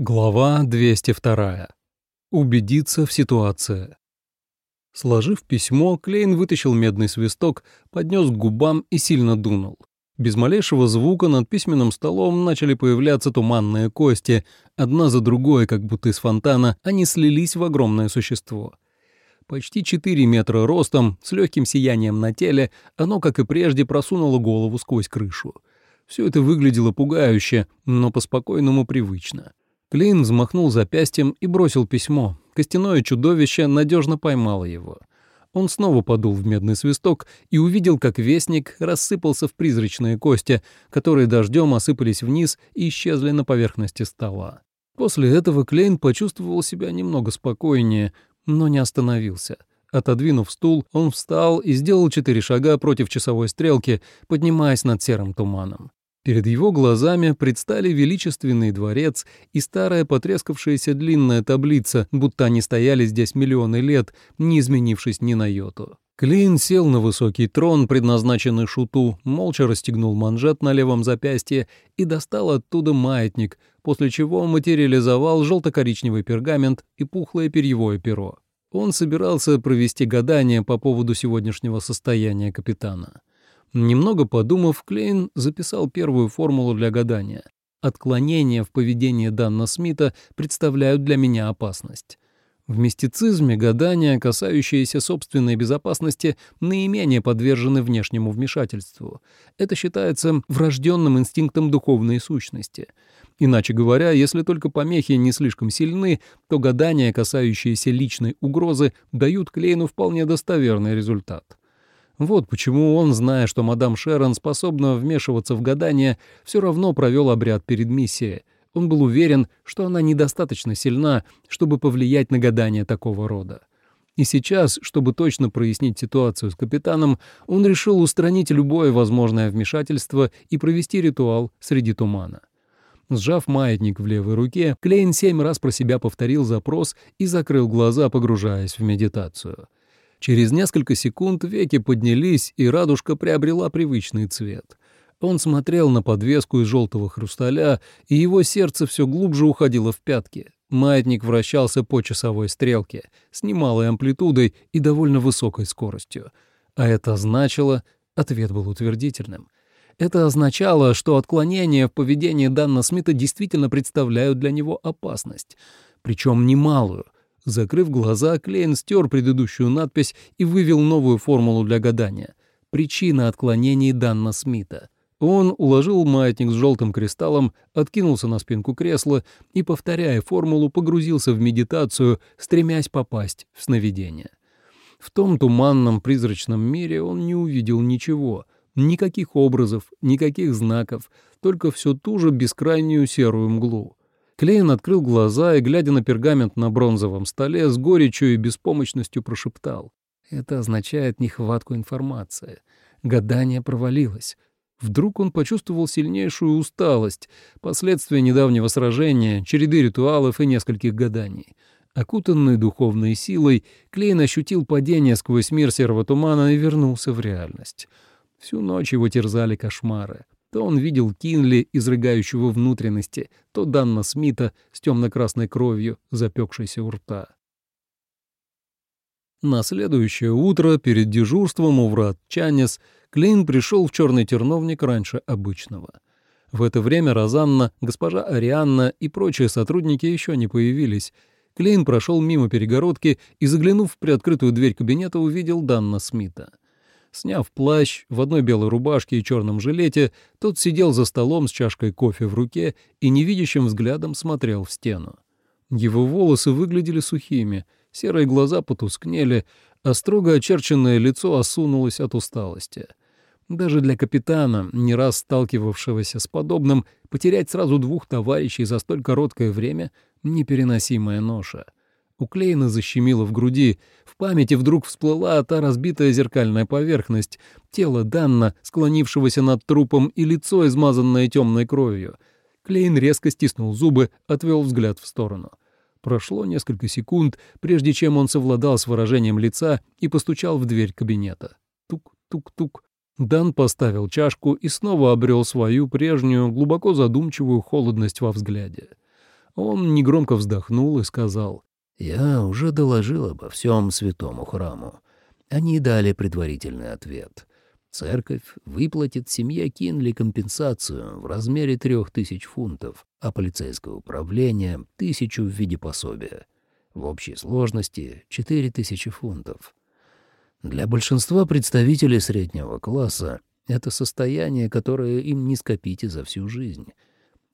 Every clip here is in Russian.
Глава 202. Убедиться в ситуации. Сложив письмо, Клейн вытащил медный свисток, поднес к губам и сильно дунул. Без малейшего звука над письменным столом начали появляться туманные кости, одна за другой, как будто из фонтана, они слились в огромное существо. Почти 4 метра ростом, с легким сиянием на теле, оно, как и прежде, просунуло голову сквозь крышу. Все это выглядело пугающе, но по-спокойному привычно. Клейн взмахнул запястьем и бросил письмо. Костяное чудовище надежно поймало его. Он снова подул в медный свисток и увидел, как вестник рассыпался в призрачные кости, которые дождем осыпались вниз и исчезли на поверхности стола. После этого Клейн почувствовал себя немного спокойнее, но не остановился. Отодвинув стул, он встал и сделал четыре шага против часовой стрелки, поднимаясь над серым туманом. Перед его глазами предстали величественный дворец и старая потрескавшаяся длинная таблица, будто они стояли здесь миллионы лет, не изменившись ни на йоту. Клейн сел на высокий трон, предназначенный шуту, молча расстегнул манжет на левом запястье и достал оттуда маятник, после чего материализовал желто-коричневый пергамент и пухлое перьевое перо. Он собирался провести гадание по поводу сегодняшнего состояния капитана. Немного подумав, Клейн записал первую формулу для гадания. Отклонения в поведении Данна Смита представляют для меня опасность. В мистицизме гадания, касающиеся собственной безопасности, наименее подвержены внешнему вмешательству. Это считается врожденным инстинктом духовной сущности. Иначе говоря, если только помехи не слишком сильны, то гадания, касающиеся личной угрозы, дают Клейну вполне достоверный результат. Вот почему он, зная, что мадам Шерон способна вмешиваться в гадание, все равно провел обряд перед миссией. Он был уверен, что она недостаточно сильна, чтобы повлиять на гадание такого рода. И сейчас, чтобы точно прояснить ситуацию с капитаном, он решил устранить любое возможное вмешательство и провести ритуал среди тумана. Сжав маятник в левой руке, Клейн семь раз про себя повторил запрос и закрыл глаза, погружаясь в медитацию. Через несколько секунд веки поднялись, и радужка приобрела привычный цвет. Он смотрел на подвеску из желтого хрусталя, и его сердце все глубже уходило в пятки. Маятник вращался по часовой стрелке, с немалой амплитудой и довольно высокой скоростью. А это значило... Ответ был утвердительным. Это означало, что отклонения в поведении Данна Смита действительно представляют для него опасность, причем немалую — Закрыв глаза, Клейн стер предыдущую надпись и вывел новую формулу для гадания. Причина отклонений Данна Смита. Он уложил маятник с желтым кристаллом, откинулся на спинку кресла и, повторяя формулу, погрузился в медитацию, стремясь попасть в сновидение. В том туманном призрачном мире он не увидел ничего, никаких образов, никаких знаков, только всю ту же бескрайнюю серую мглу. Клейн открыл глаза и, глядя на пергамент на бронзовом столе, с горечью и беспомощностью прошептал. Это означает нехватку информации. Гадание провалилось. Вдруг он почувствовал сильнейшую усталость, последствия недавнего сражения, череды ритуалов и нескольких гаданий. Окутанный духовной силой, Клейн ощутил падение сквозь мир серого тумана и вернулся в реальность. Всю ночь его терзали кошмары. То он видел Кинли, изрыгающего внутренности, то Данна Смита с темно-красной кровью, запекшейся у рта. На следующее утро перед дежурством у врат Чанес Клейн пришел в черный терновник раньше обычного. В это время Розанна, госпожа Арианна и прочие сотрудники еще не появились. Клейн прошел мимо перегородки и, заглянув в приоткрытую дверь кабинета, увидел Данна Смита. Сняв плащ, в одной белой рубашке и черном жилете, тот сидел за столом с чашкой кофе в руке и невидящим взглядом смотрел в стену. Его волосы выглядели сухими, серые глаза потускнели, а строго очерченное лицо осунулось от усталости. Даже для капитана, не раз сталкивавшегося с подобным, потерять сразу двух товарищей за столь короткое время — непереносимая ноша — у Клейна защемило в груди. В памяти вдруг всплыла та разбитая зеркальная поверхность, тело Данна, склонившегося над трупом, и лицо, измазанное темной кровью. Клейн резко стиснул зубы, отвел взгляд в сторону. Прошло несколько секунд, прежде чем он совладал с выражением лица и постучал в дверь кабинета. Тук-тук-тук. Дан поставил чашку и снова обрел свою прежнюю, глубоко задумчивую холодность во взгляде. Он негромко вздохнул и сказал, «Я уже доложил обо всем святому храму. Они дали предварительный ответ. Церковь выплатит семье Кинли компенсацию в размере трех тысяч фунтов, а полицейское управление — тысячу в виде пособия. В общей сложности — четыре тысячи фунтов. Для большинства представителей среднего класса это состояние, которое им не скопите за всю жизнь.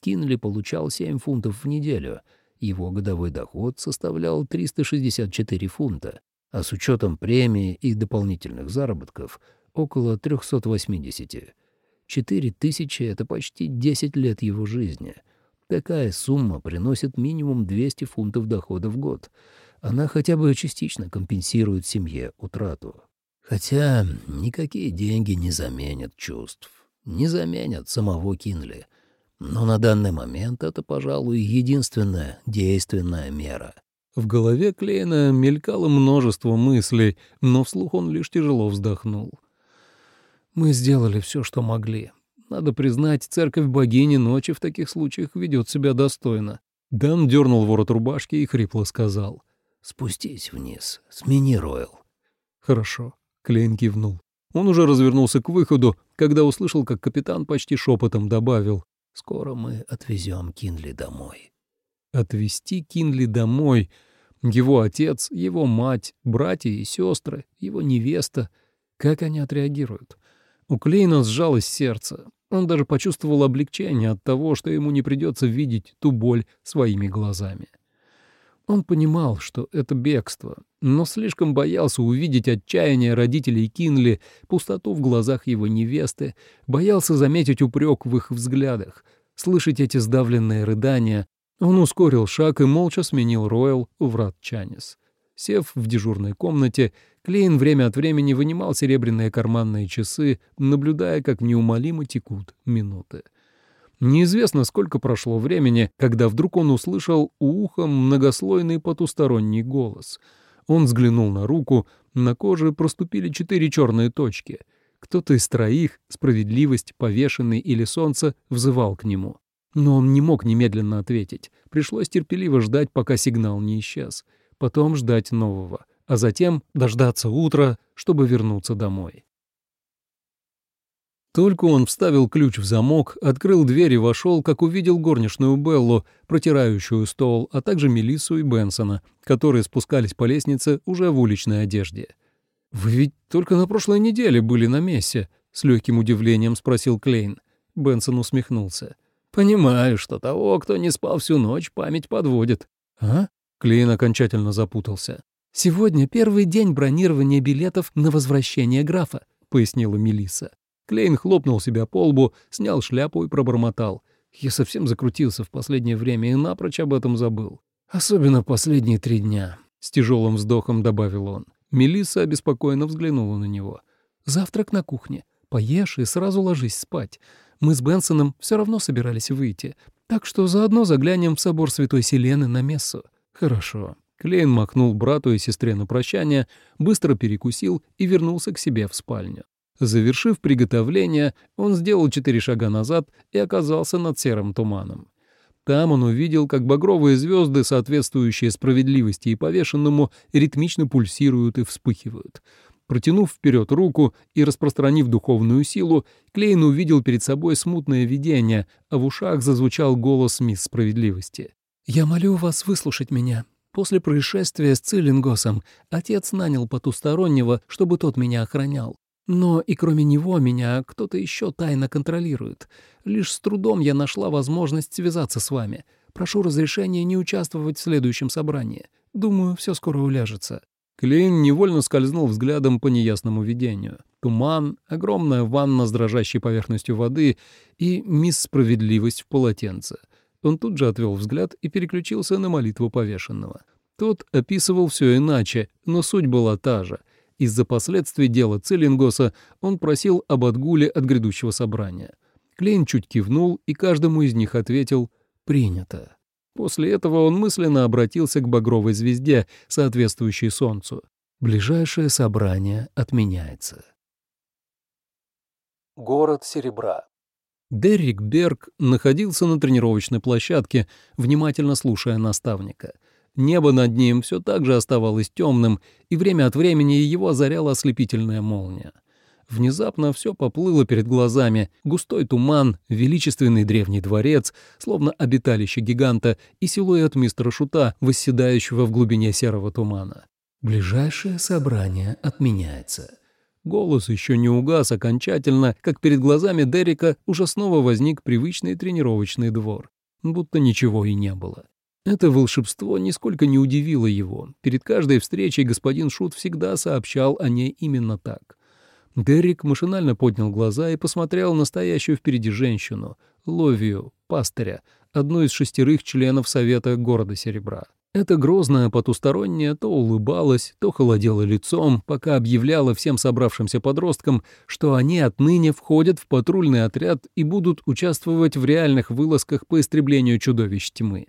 Кинли получал 7 фунтов в неделю, его годовой доход составлял 364 фунта, а с учетом премии и дополнительных заработков — около 380. 4 тысячи — это почти 10 лет его жизни. Такая сумма приносит минимум 200 фунтов дохода в год. Она хотя бы частично компенсирует семье утрату. Хотя никакие деньги не заменят чувств, не заменят самого Кинли. Но на данный момент это, пожалуй, единственная действенная мера. В голове Клейна мелькало множество мыслей, но вслух он лишь тяжело вздохнул. «Мы сделали все, что могли. Надо признать, церковь богини ночи в таких случаях ведет себя достойно». Дан дернул ворот рубашки и хрипло сказал. «Спустись вниз, смени Ройл». «Хорошо». Клейн кивнул. Он уже развернулся к выходу, когда услышал, как капитан почти шепотом добавил. «Скоро мы отвезем Кинли домой». Отвезти Кинли домой. Его отец, его мать, братья и сестры, его невеста. Как они отреагируют? У Клейна сжалось сердце. Он даже почувствовал облегчение от того, что ему не придется видеть ту боль своими глазами. Он понимал, что это бегство, но слишком боялся увидеть отчаяние родителей Кинли, пустоту в глазах его невесты, боялся заметить упрек в их взглядах, слышать эти сдавленные рыдания. Он ускорил шаг и молча сменил Ройл в Рад Чанис. Сев в дежурной комнате, Клейн время от времени вынимал серебряные карманные часы, наблюдая, как неумолимо текут минуты. Неизвестно, сколько прошло времени, когда вдруг он услышал у уха многослойный потусторонний голос. Он взглянул на руку, на коже проступили четыре черные точки. Кто-то из троих, справедливость, повешенный или солнце, взывал к нему. Но он не мог немедленно ответить. Пришлось терпеливо ждать, пока сигнал не исчез. Потом ждать нового. А затем дождаться утра, чтобы вернуться домой. Только он вставил ключ в замок, открыл дверь и вошел, как увидел горничную Беллу, протирающую стол, а также Мелиссу и Бенсона, которые спускались по лестнице уже в уличной одежде. «Вы ведь только на прошлой неделе были на мессе?» — с легким удивлением спросил Клейн. Бенсон усмехнулся. «Понимаю, что того, кто не спал всю ночь, память подводит». «А?» — Клейн окончательно запутался. «Сегодня первый день бронирования билетов на возвращение графа», — пояснила Мелисса. Клейн хлопнул себя по лбу, снял шляпу и пробормотал. Я совсем закрутился в последнее время и напрочь об этом забыл. Особенно последние три дня, — с тяжелым вздохом добавил он. Мелисса обеспокоенно взглянула на него. «Завтрак на кухне. Поешь и сразу ложись спать. Мы с Бенсоном все равно собирались выйти, так что заодно заглянем в собор Святой Селены на мессу». «Хорошо». Клейн махнул брату и сестре на прощание, быстро перекусил и вернулся к себе в спальню. Завершив приготовление, он сделал четыре шага назад и оказался над серым туманом. Там он увидел, как багровые звезды, соответствующие справедливости и повешенному, ритмично пульсируют и вспыхивают. Протянув вперед руку и распространив духовную силу, Клейн увидел перед собой смутное видение, а в ушах зазвучал голос мисс Справедливости. «Я молю вас выслушать меня. После происшествия с Циллингосом отец нанял потустороннего, чтобы тот меня охранял. Но и кроме него меня кто-то еще тайно контролирует. Лишь с трудом я нашла возможность связаться с вами. Прошу разрешения не участвовать в следующем собрании. Думаю, все скоро уляжется». Клейн невольно скользнул взглядом по неясному видению. Туман, огромная ванна с дрожащей поверхностью воды и мисс Справедливость в полотенце. Он тут же отвел взгляд и переключился на молитву повешенного. Тот описывал все иначе, но суть была та же — из-за последствий дела Целлингоса он просил об отгуле от грядущего собрания. Клейн чуть кивнул, и каждому из них ответил «принято». После этого он мысленно обратился к багровой звезде, соответствующей Солнцу. Ближайшее собрание отменяется. Город Серебра. Деррик Берг находился на тренировочной площадке, внимательно слушая наставника. Небо над ним все так же оставалось темным, и время от времени его озаряла ослепительная молния. Внезапно все поплыло перед глазами, густой туман, величественный древний дворец, словно обиталище гиганта и силуэт мистера Шута, восседающего в глубине серого тумана. «Ближайшее собрание отменяется», Голос еще не угас окончательно, как перед глазами Дерека уже снова возник привычный тренировочный двор. Будто ничего и не было. Это волшебство нисколько не удивило его. Перед каждой встречей господин Шут всегда сообщал о ней именно так. Дерек машинально поднял глаза и посмотрел на стоящую впереди женщину, Ловию, пастыря, одну из шестерых членов Совета города Серебра. Эта грозная потусторонняя то улыбалась, то холодела лицом, пока объявляла всем собравшимся подросткам, что они отныне входят в патрульный отряд и будут участвовать в реальных вылазках по истреблению чудовищ тьмы.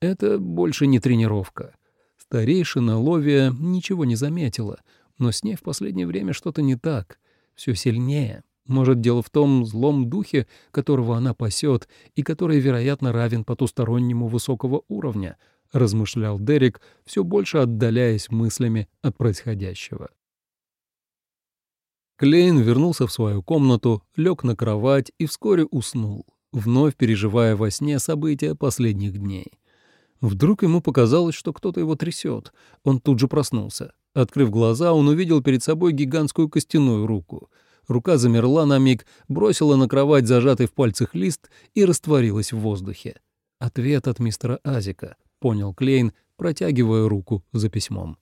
Это больше не тренировка. Старейшина Ловия ничего не заметила, но с ней в последнее время что-то не так, все сильнее. Может, дело в том злом духе, которого она пасет и который, вероятно, равен потустороннему высокого уровня —— размышлял Дерек, все больше отдаляясь мыслями от происходящего. Клейн вернулся в свою комнату, лег на кровать и вскоре уснул, вновь переживая во сне события последних дней. Вдруг ему показалось, что кто-то его трясет. Он тут же проснулся. Открыв глаза, он увидел перед собой гигантскую костяную руку. Рука замерла на миг, бросила на кровать зажатый в пальцах лист и растворилась в воздухе. Ответ от мистера Азика, — понял Клейн, протягивая руку за письмом.